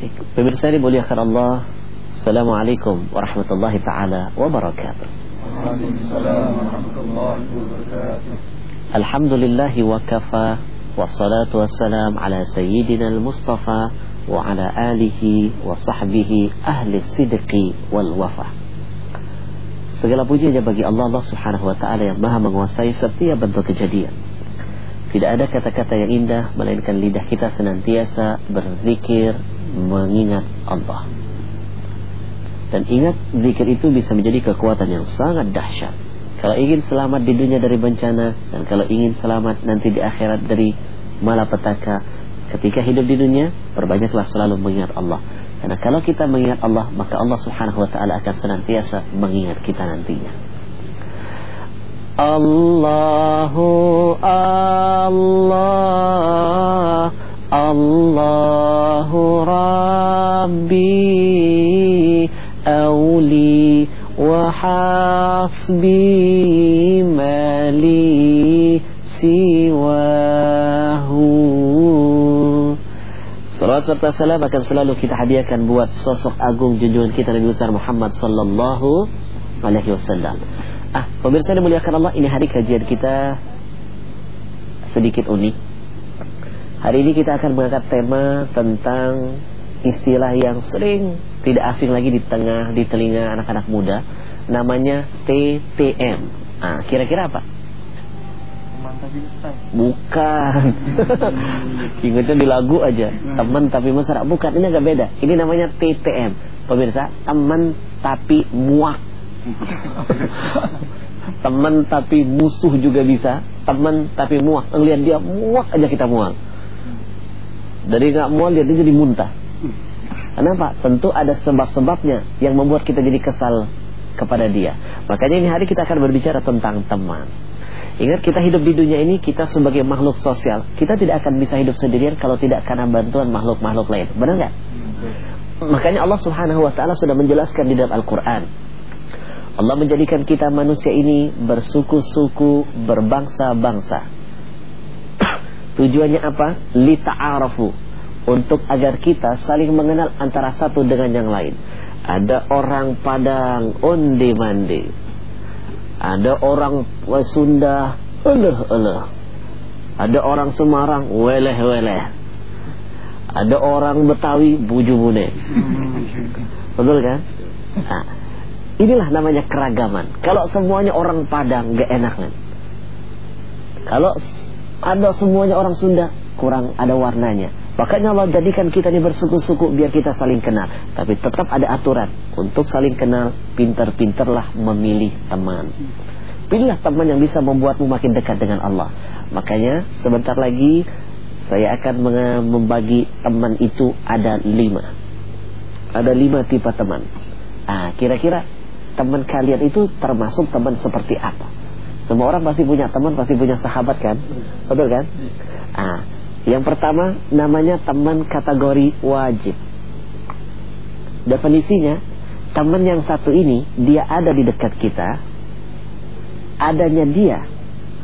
Baik, pemirsa ini muliakan Allah. Assalamualaikum warahmatullahi taala wabarakatuh. Waalaikumsalam warahmatullahi wabarakatuh. Alhamdulillah wa kafa wassalatu wassalam ala sayyidina al-mustafa wa ala alihi wa sahbihi ahli sidqi wal wafa. Segala puji hanya bagi Allah Allah Subhanahu wa taala yang Maha menguasai setiap bentuk kejadian. Tidak ada kata-kata yang indah melainkan lidah kita senantiasa berzikir mengingat Allah. Dan ingat zikir itu bisa menjadi kekuatan yang sangat dahsyat. Kalau ingin selamat di dunia dari bencana dan kalau ingin selamat nanti di akhirat dari malapetaka, ketika hidup di dunia perbanyaklah selalu mengingat Allah. Karena kalau kita mengingat Allah, maka Allah Subhanahu wa taala akan senantiasa mengingat kita nantinya. Allahu Allah Allahu Rabbi Awli wa hasbi mali siwahu Salam serta salam akan selalu kita hadiahkan buat sosok agung junjungan kita Nabi besar Muhammad sallallahu alaihi wasallam. Ah, pemirsa yang dimuliakan Allah, ini hari kajian kita sedikit unik. Hari ini kita akan mengangkat tema tentang istilah yang sering tidak asing lagi di tengah di telinga anak-anak muda, namanya TTM. Ah, kira-kira apa? Bukan. Ingatnya di lagu aja. Teman tapi mesra. Bukan, ini agak beda. Ini namanya TTM. Pemirsa, teman tapi muak. teman tapi musuh juga bisa teman tapi muak ngelihat dia muak aja kita muak dari nggak muak dia jadi muntah. Kenapa? Tentu ada sebab-sebabnya yang membuat kita jadi kesal kepada dia. Makanya ini hari kita akan berbicara tentang teman. Ingat kita hidup di dunia ini kita sebagai makhluk sosial Kita tidak akan bisa hidup sendirian kalau tidak karena bantuan makhluk-makhluk lain. Benar nggak? Makanya Allah subhanahu wa ta'ala sudah menjelaskan di dalam Al-Quran. Allah menjadikan kita manusia ini bersuku-suku, berbangsa-bangsa. Tujuannya apa? Lita'arafu. Untuk agar kita saling mengenal antara satu dengan yang lain. Ada orang Padang, onde-mande. Ada orang Sunda, eleh-eleh. Ada orang Semarang, weleh-weleh. Ada orang Betawi, buju-bune. Betul kan? Nah, Inilah namanya keragaman. Kalau semuanya orang Padang gak enak kan. Kalau ada semuanya orang Sunda kurang ada warnanya. Makanya Allah jadikan kita ini bersuku-suku biar kita saling kenal. Tapi tetap ada aturan. Untuk saling kenal, pintar-pintarlah memilih teman. Pilihlah teman yang bisa membuatmu makin dekat dengan Allah. Makanya sebentar lagi saya akan membagi teman itu ada lima. Ada lima tipe teman. Ah, kira-kira teman kalian itu termasuk teman seperti apa? Semua orang pasti punya teman, pasti punya sahabat kan? Betul kan? Ah, yang pertama namanya teman kategori wajib. Definisinya, teman yang satu ini dia ada di dekat kita. Adanya dia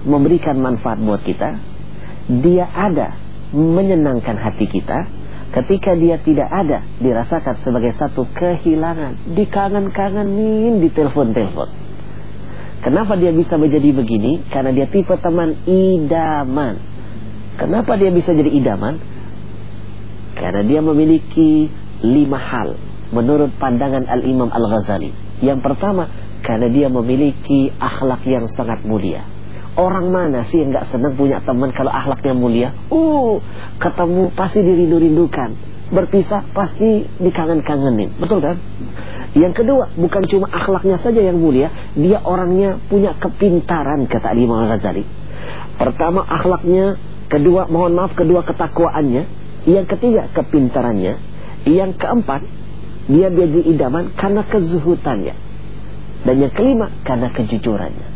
memberikan manfaat buat kita. Dia ada menyenangkan hati kita Ketika dia tidak ada Dirasakan sebagai satu kehilangan Dikangen-kangenin Di telepon-telepon Kenapa dia bisa menjadi begini? Karena dia tipe teman idaman Kenapa dia bisa jadi idaman? Karena dia memiliki lima hal Menurut pandangan Al-Imam Al-Ghazali Yang pertama Karena dia memiliki akhlak yang sangat mulia Orang mana sih yang gak senang punya teman kalau akhlaknya mulia? Uh, ketemu pasti dirindu-rindukan. Berpisah pasti dikangen-kangenin. Betul kan? Yang kedua, bukan cuma akhlaknya saja yang mulia, dia orangnya punya kepintaran kata Imam Ghazali. Pertama akhlaknya, kedua mohon maaf, kedua ketakwaannya, yang ketiga kepintarannya, yang keempat dia jadi idaman karena kezuhutannya. Dan yang kelima karena kejujurannya.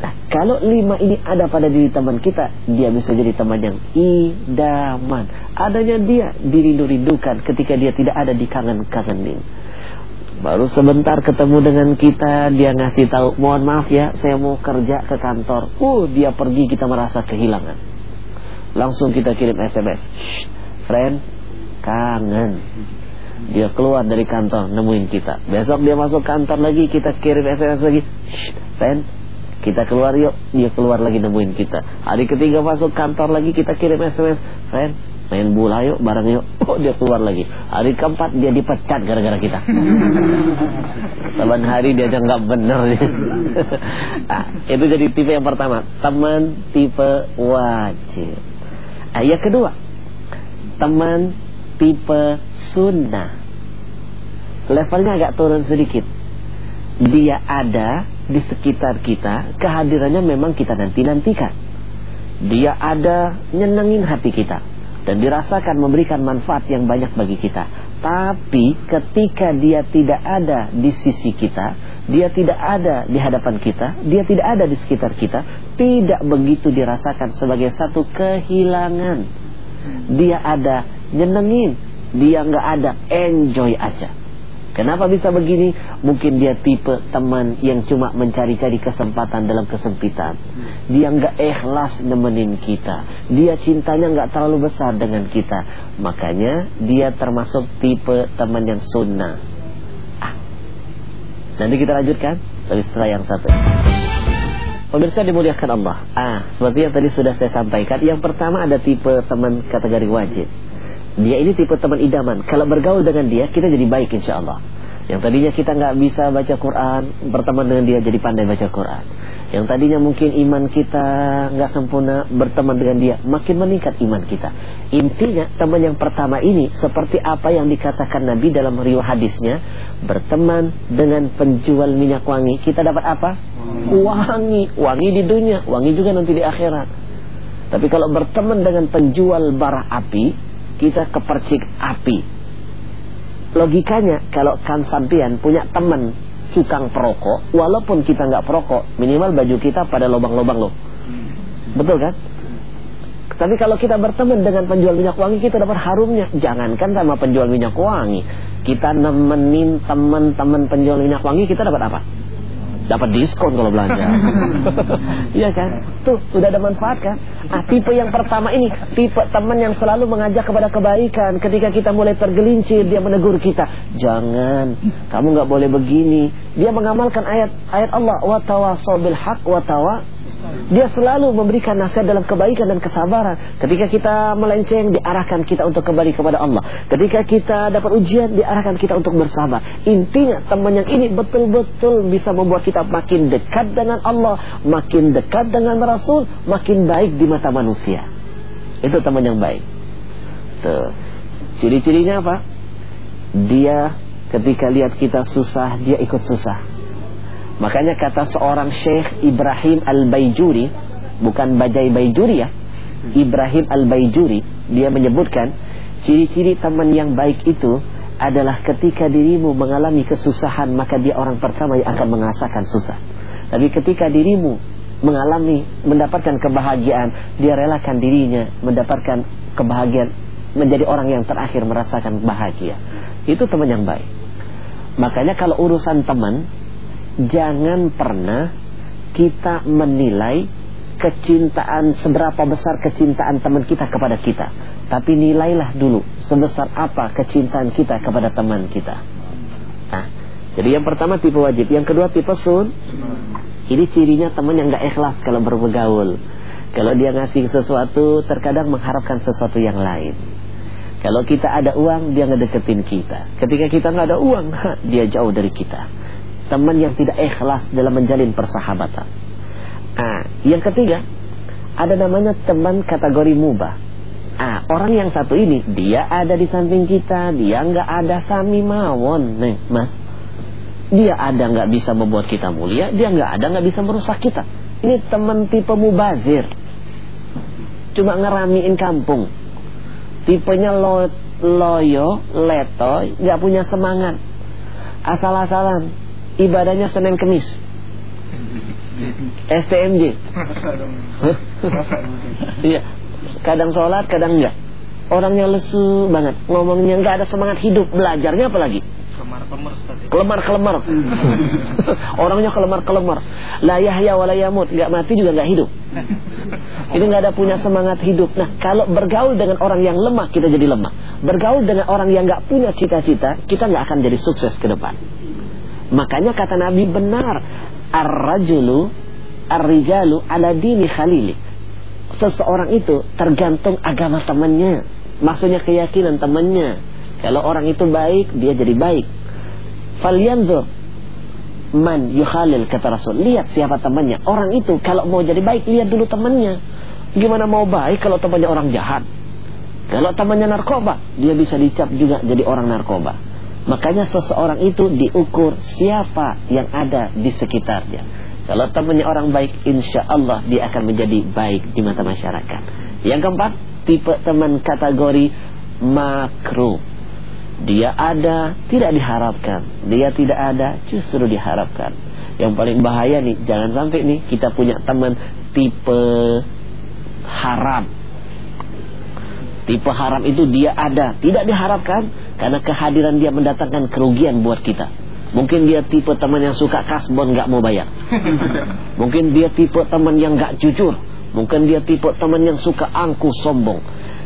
Nah, kalau lima ini ada pada diri teman kita, dia bisa jadi teman yang idaman. Adanya dia dirindu-rindukan ketika dia tidak ada di kangen-kangenin. Baru sebentar ketemu dengan kita, dia ngasih tahu, mohon maaf ya, saya mau kerja ke kantor. Uh, dia pergi, kita merasa kehilangan. Langsung kita kirim SMS. Friend, kangen. Dia keluar dari kantor nemuin kita. Besok dia masuk kantor lagi kita kirim SMS lagi. Pen, kita keluar yuk. Dia keluar lagi nemuin kita. Hari ketiga masuk kantor lagi kita kirim SMS. Pen, main bola yuk bareng yuk. Oh dia keluar lagi. Hari keempat dia dipecat gara-gara kita. Saban hari dia aja nggak bener. nah, itu jadi tipe yang pertama. Teman tipe wajib. Nah, yang kedua, teman tipe sunnah. Levelnya agak turun sedikit. Dia ada di sekitar kita, kehadirannya memang kita nanti-nantikan. Dia ada nyenengin hati kita dan dirasakan memberikan manfaat yang banyak bagi kita. Tapi ketika dia tidak ada di sisi kita, dia tidak ada di hadapan kita, dia tidak ada di sekitar kita, tidak begitu dirasakan sebagai satu kehilangan. Dia ada nyenengin, dia nggak ada enjoy aja. Kenapa bisa begini? Mungkin dia tipe teman yang cuma mencari-cari kesempatan dalam kesempitan. Dia nggak ikhlas nemenin kita. Dia cintanya nggak terlalu besar dengan kita. Makanya dia termasuk tipe teman yang sunnah. Ah. Nanti kita lanjutkan dari setelah yang satu. Pemirsa dimuliakan Allah. Ah, seperti yang tadi sudah saya sampaikan, yang pertama ada tipe teman kategori wajib. Dia ini tipe teman idaman. Kalau bergaul dengan dia, kita jadi baik insya Allah. Yang tadinya kita nggak bisa baca Quran, berteman dengan dia jadi pandai baca Quran. Yang tadinya mungkin iman kita nggak sempurna, berteman dengan dia makin meningkat iman kita. Intinya teman yang pertama ini seperti apa yang dikatakan Nabi dalam riwayat hadisnya, berteman dengan penjual minyak wangi, kita dapat apa? Wangi, wangi di dunia, wangi juga nanti di akhirat. Tapi kalau berteman dengan penjual bara api, kita kepercik api. Logikanya kalau kan sampian punya teman tukang perokok, walaupun kita nggak perokok, minimal baju kita pada lubang-lubang loh. Betul kan? Tapi kalau kita berteman dengan penjual minyak wangi kita dapat harumnya. Jangankan sama penjual minyak wangi, kita nemenin teman-teman penjual minyak wangi kita dapat apa? Dapat diskon kalau belanja. Iya kan? Tuh, sudah ada manfaat kan? Ah, tipe yang pertama ini, tipe teman yang selalu mengajak kepada kebaikan. Ketika kita mulai tergelincir, dia menegur kita, "Jangan, kamu nggak boleh begini." Dia mengamalkan ayat ayat Allah, "Wa tawassaw bil haqq wa dia selalu memberikan nasihat dalam kebaikan dan kesabaran. Ketika kita melenceng, diarahkan kita untuk kembali kepada Allah. Ketika kita dapat ujian, diarahkan kita untuk bersabar. Intinya, teman yang ini betul-betul bisa membuat kita makin dekat dengan Allah, makin dekat dengan Rasul, makin baik di mata manusia. Itu teman yang baik. Ciri-cirinya apa? Dia ketika lihat kita susah, dia ikut susah. Makanya kata seorang Syekh Ibrahim Al-Baijuri, bukan Bajai Baijuri ya, Ibrahim Al-Baijuri, dia menyebutkan ciri-ciri teman yang baik itu adalah ketika dirimu mengalami kesusahan maka dia orang pertama yang akan mengasakan susah. Tapi ketika dirimu mengalami mendapatkan kebahagiaan, dia relakan dirinya mendapatkan kebahagiaan menjadi orang yang terakhir merasakan bahagia. Itu teman yang baik. Makanya kalau urusan teman jangan pernah kita menilai kecintaan seberapa besar kecintaan teman kita kepada kita. Tapi nilailah dulu sebesar apa kecintaan kita kepada teman kita. Nah, jadi yang pertama tipe wajib. Yang kedua tipe sun. Ini cirinya teman yang gak ikhlas kalau berbegaul kalau dia ngasih sesuatu terkadang mengharapkan sesuatu yang lain. Kalau kita ada uang dia ngedeketin kita. Ketika kita nggak ada uang dia jauh dari kita teman yang tidak ikhlas dalam menjalin persahabatan. Ah, yang ketiga, ada namanya teman kategori mubah. Ah, orang yang satu ini dia ada di samping kita, dia nggak ada sami mawon, nih, Mas. Dia ada nggak bisa membuat kita mulia, dia nggak ada nggak bisa merusak kita. Ini teman tipe mubazir. Cuma ngeramiin kampung. Tipenya lo, loyo, letoy, nggak punya semangat. Asal-asalan ibadahnya Senin Kemis. STMJ. Iya. kadang sholat, kadang enggak. Orangnya lesu banget, ngomongnya enggak ada semangat hidup, belajarnya apalagi? Kelemar-kelemar. Orangnya kelemar-kelemar. La yahya wa la yamut, enggak mati juga enggak hidup. Ini nggak ada punya semangat hidup. Nah, kalau bergaul dengan orang yang lemah, kita jadi lemah. Bergaul dengan orang yang nggak punya cita-cita, kita nggak akan jadi sukses ke depan. Makanya kata Nabi benar, ar-rajulu ar-rijalu ala dini khalili. Seseorang itu tergantung agama temannya. Maksudnya keyakinan temannya. Kalau orang itu baik, dia jadi baik. Falyanzur man yukhalil kata Rasul. Lihat siapa temannya. Orang itu kalau mau jadi baik lihat dulu temannya. Gimana mau baik kalau temannya orang jahat? Kalau temannya narkoba, dia bisa dicap juga jadi orang narkoba. Makanya seseorang itu diukur siapa yang ada di sekitarnya. Kalau temannya orang baik, insya Allah dia akan menjadi baik di mata masyarakat. Yang keempat, tipe teman kategori makruh. Dia ada, tidak diharapkan. Dia tidak ada, justru diharapkan. Yang paling bahaya nih, jangan sampai nih kita punya teman tipe haram. Tipe haram itu dia ada, tidak diharapkan karena kehadiran dia mendatangkan kerugian buat kita. Mungkin dia tipe teman yang suka kasbon nggak mau bayar. Mungkin dia tipe teman yang nggak jujur. Mungkin dia tipe teman yang suka angkuh sombong.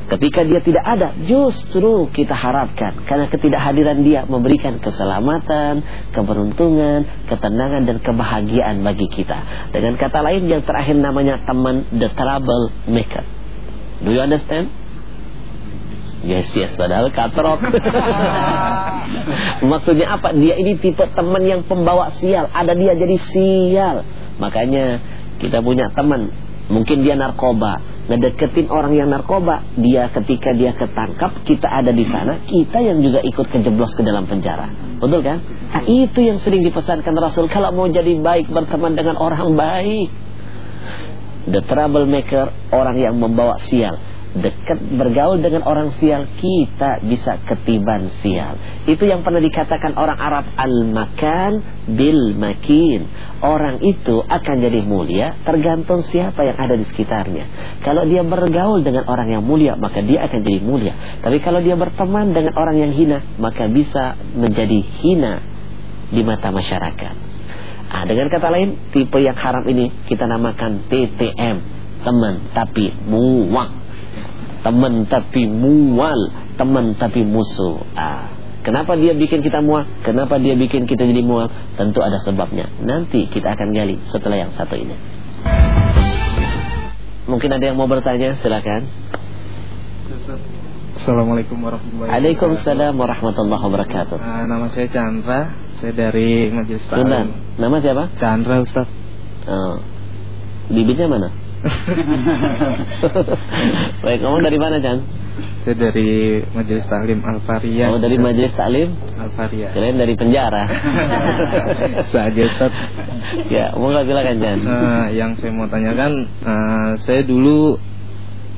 Ketika dia tidak ada, justru kita harapkan karena ketidakhadiran dia memberikan keselamatan, keberuntungan, ketenangan dan kebahagiaan bagi kita. Dengan kata lain yang terakhir namanya teman the trouble maker. Do you understand? Yes, yes, padahal katrok. Maksudnya apa? Dia ini tipe teman yang pembawa sial. Ada dia jadi sial. Makanya kita punya teman. Mungkin dia narkoba ngedeketin orang yang narkoba dia ketika dia ketangkap kita ada di sana kita yang juga ikut kejeblos ke dalam penjara betul kan nah, itu yang sering dipesankan Rasul kalau mau jadi baik berteman dengan orang baik the troublemaker orang yang membawa sial dekat bergaul dengan orang sial kita bisa ketiban sial. Itu yang pernah dikatakan orang Arab al-makan bil makin. Orang itu akan jadi mulia tergantung siapa yang ada di sekitarnya. Kalau dia bergaul dengan orang yang mulia maka dia akan jadi mulia. Tapi kalau dia berteman dengan orang yang hina maka bisa menjadi hina di mata masyarakat. Ah dengan kata lain tipe yang haram ini kita namakan TTM teman tapi muak teman tapi mual, teman tapi musuh. Ah, kenapa dia bikin kita mual? Kenapa dia bikin kita jadi mual? Tentu ada sebabnya. Nanti kita akan gali setelah yang satu ini. Mungkin ada yang mau bertanya, silakan. Assalamualaikum warahmatullahi wabarakatuh. Waalaikumsalam warahmatullahi wabarakatuh. Uh, nama saya Chandra, saya dari Majelis Taklim. Nama siapa? Chandra Ustaz. Oh. Bibitnya mana? Baik, kamu dari mana, Chan? Saya dari Majelis Taklim Al-Faria. Oh, dari Majelis Taklim Al-Faria. Kalian dari penjara. Saja, Ustaz. ya, mau nggak silakan, Chan? Uh, yang saya mau tanyakan, uh, saya dulu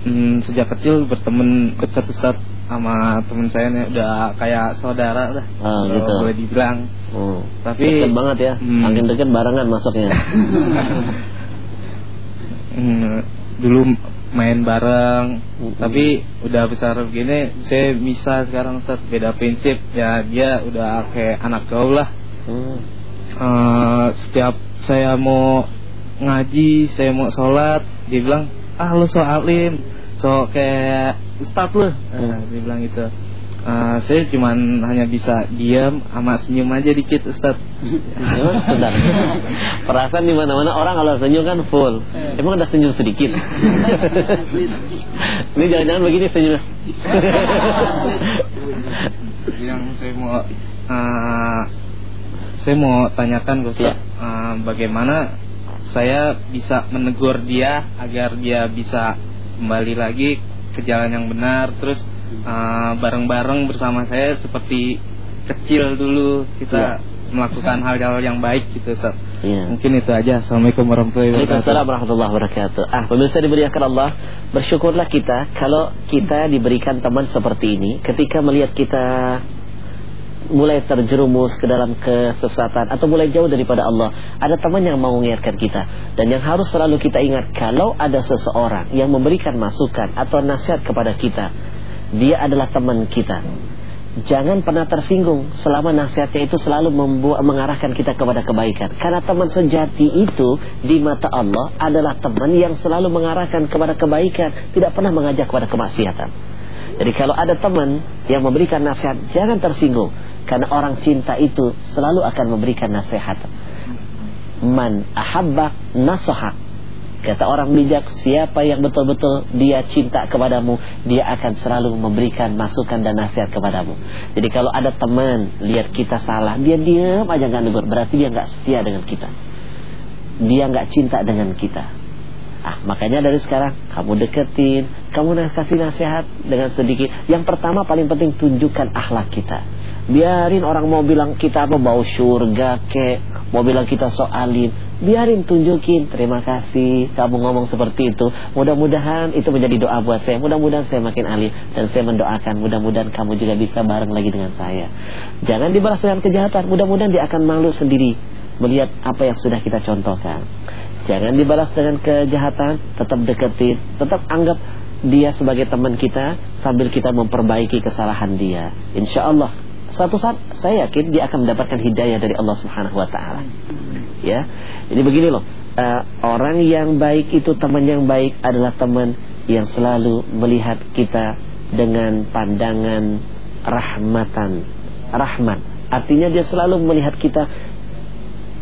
um, sejak kecil berteman dekat Ustaz sama teman saya nih udah kayak saudara lah. Oh, gitu. Boleh dibilang. Oh. Tapi deket banget ya. Hmm. Makin deket barengan masuknya. hmm, dulu main bareng uh, tapi udah besar begini saya bisa sekarang Ustaz. Beda prinsip. Ya dia udah kayak anak gaul lah. Uh. Uh, setiap saya mau ngaji saya mau sholat dia bilang ah lu so alim so kayak ustad lu. Uh. dia bilang itu uh, saya cuma hanya bisa diam sama senyum aja dikit Ustaz. Sebentar. Perasaan di mana-mana orang kalau senyum kan full. Emang ada senyum sedikit. Ini jangan-jangan begini senyum. Yang saya mau uh, saya mau tanyakan Ustaz, ya. uh, bagaimana saya bisa menegur dia agar dia bisa kembali lagi ke jalan yang benar terus Eh, bareng-bareng uh, bersama saya seperti kecil dulu kita ya. melakukan hal-hal yang baik gitu Ustaz. Ya. Mungkin itu aja. Assalamualaikum warahmatullahi wabarakatuh. Waalaikumsalam warahmatullahi wabarakatuh. Ah, pemirsa dimuliakan Allah, bersyukurlah kita kalau kita diberikan teman seperti ini ketika melihat kita mulai terjerumus ke dalam kesesatan atau mulai jauh daripada Allah ada teman yang mau mengingatkan kita dan yang harus selalu kita ingat kalau ada seseorang yang memberikan masukan atau nasihat kepada kita dia adalah teman kita. Jangan pernah tersinggung selama nasihatnya itu selalu membuat, mengarahkan kita kepada kebaikan. Karena teman sejati itu di mata Allah adalah teman yang selalu mengarahkan kepada kebaikan, tidak pernah mengajak kepada kemaksiatan. Jadi kalau ada teman yang memberikan nasihat, jangan tersinggung. Karena orang cinta itu selalu akan memberikan nasihat. Man ahabba nasohak Kata orang bijak, siapa yang betul-betul dia cinta kepadamu, dia akan selalu memberikan masukan dan nasihat kepadamu. Jadi kalau ada teman lihat kita salah, dia diam aja nggak negur, berarti dia nggak setia dengan kita. Dia nggak cinta dengan kita. Ah, makanya dari sekarang kamu deketin, kamu kasih nasihat dengan sedikit. Yang pertama paling penting tunjukkan akhlak kita. Biarin orang mau bilang kita apa bau surga ke, mau bilang kita soalin biarin tunjukin. Terima kasih kamu ngomong seperti itu. Mudah-mudahan itu menjadi doa buat saya. Mudah-mudahan saya makin alim dan saya mendoakan. Mudah-mudahan kamu juga bisa bareng lagi dengan saya. Jangan dibalas dengan kejahatan. Mudah-mudahan dia akan malu sendiri melihat apa yang sudah kita contohkan. Jangan dibalas dengan kejahatan. Tetap deketin. Tetap anggap dia sebagai teman kita sambil kita memperbaiki kesalahan dia. Insya Allah satu saat saya yakin dia akan mendapatkan hidayah dari Allah Subhanahu wa taala. Ya. Jadi begini loh, uh, orang yang baik itu teman yang baik adalah teman yang selalu melihat kita dengan pandangan rahmatan, rahmat. Artinya dia selalu melihat kita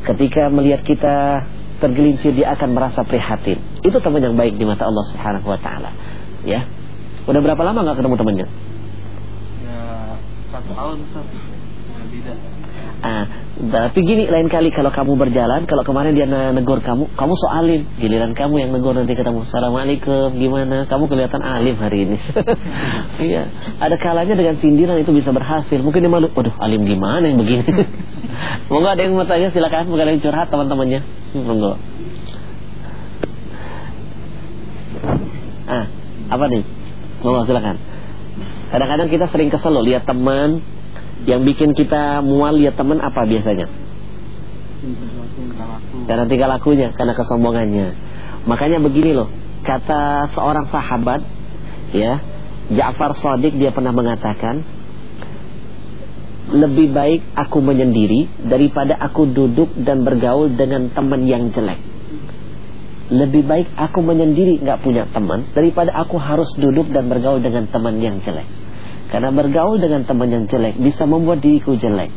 ketika melihat kita tergelincir dia akan merasa prihatin. Itu teman yang baik di mata Allah Subhanahu wa taala. Ya. Udah berapa lama nggak ketemu temannya? Satu tahun satu Ah, tapi gini lain kali kalau kamu berjalan, kalau kemarin dia negur kamu, kamu so alim, giliran kamu yang negur nanti ketemu. Assalamualaikum, gimana? Kamu kelihatan alim hari ini. iya, ada kalanya dengan sindiran itu bisa berhasil. Mungkin dia malu, waduh alim gimana yang begini? Monggo ada yang mau tanya silakan, ada yang curhat teman-temannya. Monggo. Ah, apa nih? Monggo silakan. Kadang-kadang kita sering kesel loh lihat teman yang bikin kita mual lihat teman apa biasanya? Karena tinggal lakunya, karena kesombongannya. Makanya begini loh, kata seorang sahabat, ya, Ja'far Sadiq dia pernah mengatakan, lebih baik aku menyendiri daripada aku duduk dan bergaul dengan teman yang jelek. Lebih baik aku menyendiri nggak punya teman daripada aku harus duduk dan bergaul dengan teman yang jelek. Karena bergaul dengan teman yang jelek bisa membuat diriku jelek.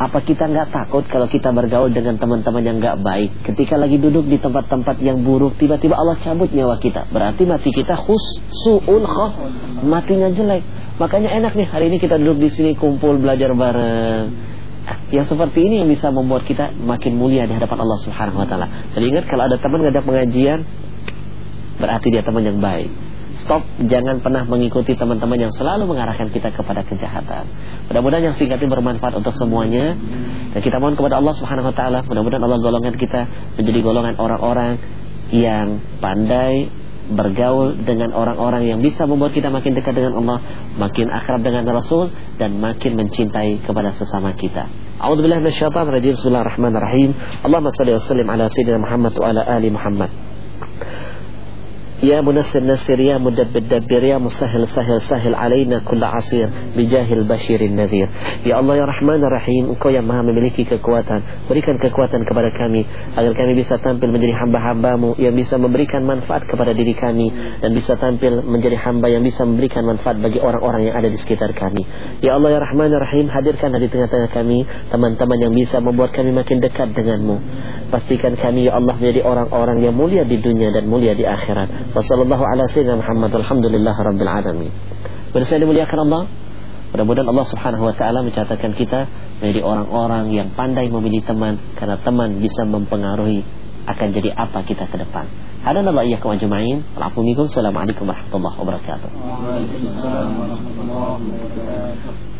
Apa kita nggak takut kalau kita bergaul dengan teman-teman yang nggak baik? Ketika lagi duduk di tempat-tempat yang buruk, tiba-tiba Allah cabut nyawa kita. Berarti mati kita khussu'ul khaf, matinya jelek. Makanya enak nih hari ini kita duduk di sini kumpul belajar bareng. Yang seperti ini yang bisa membuat kita makin mulia di hadapan Allah Subhanahu wa taala. Jadi ingat kalau ada teman ngajak pengajian berarti dia teman yang baik. Stop, jangan pernah mengikuti teman-teman yang selalu mengarahkan kita kepada kejahatan. Mudah-mudahan yang singkat ini bermanfaat untuk semuanya. Dan kita mohon kepada Allah Subhanahu wa taala, mudah-mudahan Allah golongan kita menjadi golongan orang-orang yang pandai bergaul dengan orang-orang yang bisa membuat kita makin dekat dengan Allah, makin akrab dengan Rasul dan makin mencintai kepada sesama kita. A'udzubillahi minasyaitonir rajim. Bismillahirrahmanirrahim. Allahumma shalli wa sallim ala sayyidina Muhammad wa ala ali Muhammad. Ya munassir nasir ya mudabbir dabbir ya musahil sahil sahil alaina kulla asir bijahil bashirin nadhir. Ya Allah ya Rahman Rahim Engkau yang maha memiliki kekuatan. Berikan kekuatan kepada kami Agar kami bisa tampil menjadi hamba-hambamu Yang bisa memberikan manfaat kepada diri kami Dan bisa tampil menjadi hamba yang bisa memberikan manfaat bagi orang-orang yang ada di sekitar kami. Ya Allah ya Rahman Rahim Hadirkan di tengah-tengah kami Teman-teman yang bisa membuat kami makin dekat denganmu Pastikan kami ya Allah menjadi orang-orang yang mulia di dunia dan mulia di akhirat. Wassallallahu ala sayyidina Muhammad alhamdulillah rabbil alamin. Bersama dimuliakan Allah. Mudah-mudahan Allah Subhanahu wa taala mencatatkan kita menjadi orang-orang yang pandai memilih teman karena teman bisa mempengaruhi akan jadi apa kita ke depan. Hadan Allah iyyakum ajma'in. Assalamualaikum warahmatullahi wabarakatuh. Waalaikumsalam warahmatullahi wabarakatuh.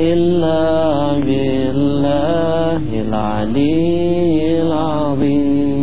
إلا بالله العلي العظيم